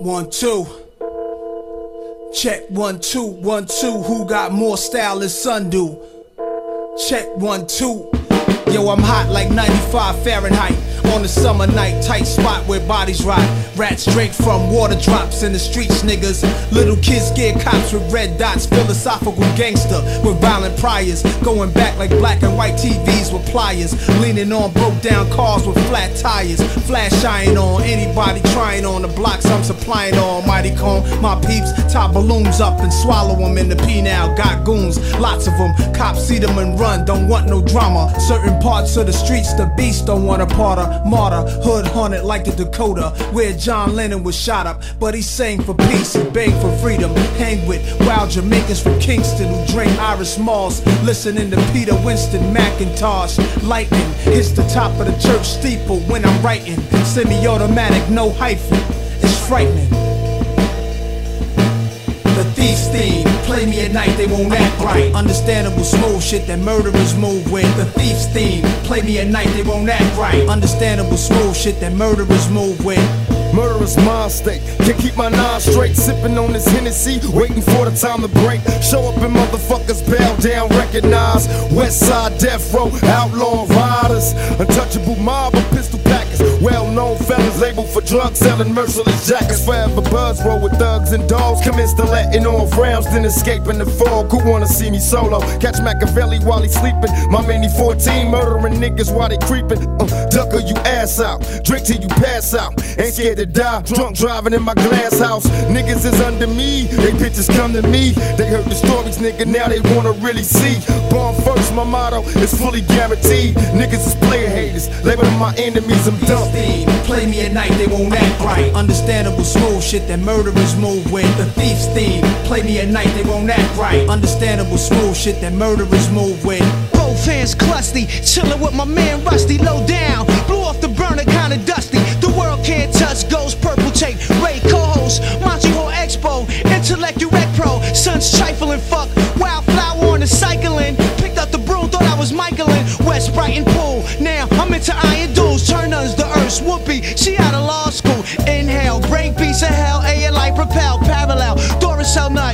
One, two. Check one, two, one, two. Who got more style than Sundu? Check one, two. Yo, I'm hot like 95 Fahrenheit on a summer night. Tight spot where bodies rot. Rats drink from water drops in the streets, niggas. Little kids scared cops with red dots. Philosophical gangster with violent priors. Going back like black and white TVs with pliers. Leaning on broke down cars with flat tires. Flash iron on anybody trying on the blocks I'm supplying on. Mighty cone, my peeps tie balloons up and swallow them in the penal. Got goons, lots of them. Cops see them and run, don't want no drama. Certain parts of the streets, the beast don't want a part of. Martyr, hood haunted like the Dakota, where John Lennon was shot up. But he sang for peace and begged for freedom. Hang with wild Jamaicans from Kingston who drink Irish Moss. Listening to Peter Winston McIntosh. Lightning hits the top of the church steeple when I'm writing. Semi automatic, no hyphen. It's frightening. The thief's theme. Play me at night, they won't act right. Understandable smooth shit that murderers move with. The thief's theme. Play me at night, they won't act right. Understandable smooth shit that murderers move with. Murderous mind state. Can't keep my nine straight. Sipping on this Hennessy, waiting for the time to break. Show up and motherfuckers bow down, recognize. West side death row, outlaw riders. Untouchable mob of pistol packers. Well known fellas labeled for drug selling, merciless jackets. Forever buzz roll with thugs and dogs. Commence to letting off rounds, then escaping the fog. Who wanna see me solo? Catch Machiavelli while he sleeping. My mini 14 murdering niggas while they creeping. Uh, duck or you ass out. Drink till you pass out. Ain't scared to die. Drunk driving in my glass house. Niggas is under me. They bitches come to me. They heard the stories, nigga. Now they wanna really see. Born first, my motto is fully guaranteed. Niggas is player haters. Labeling my enemies, I'm dumb. Play me at night, they won't act right. Understandable smooth shit that murderers move with. The thief's theme. Play me at night, they won't act right. Understandable smooth shit that murderers move with. Both hands clusty, chillin' with my man Rusty, low down. Blew off the burner, kinda dusty. The world can't touch, goes purple tape. Ray co-host, Montreal Expo, intellect rec pro. Son's trifling, fuck. Wildflower on the cycling. Picked up the broom, thought I was Michaelin. West Brighton pool. Now I'm into iron duels. Turn uns the earth. Whoopee,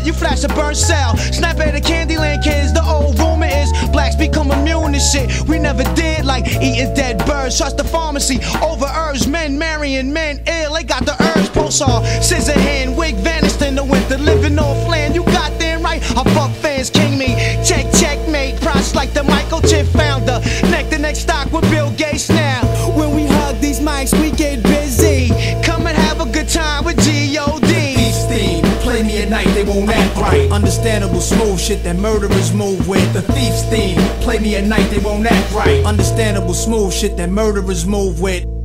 you flash a burn cell. Snap at the Candyland kids. The old rumor is blacks become immune to shit. We never did like eating dead birds. Trust the pharmacy over herbs. Men marrying men ill. They got the herbs. Pulsar, scissor hand, wig vanished in the winter. Living off land. You got them right. I fuck fans, king me. Check, checkmate. Props like the Michael Chip right. Understandable smooth shit that murderers move with. The thief's theme. Play me at night, they won't act right. Understandable smooth shit that murderers move with.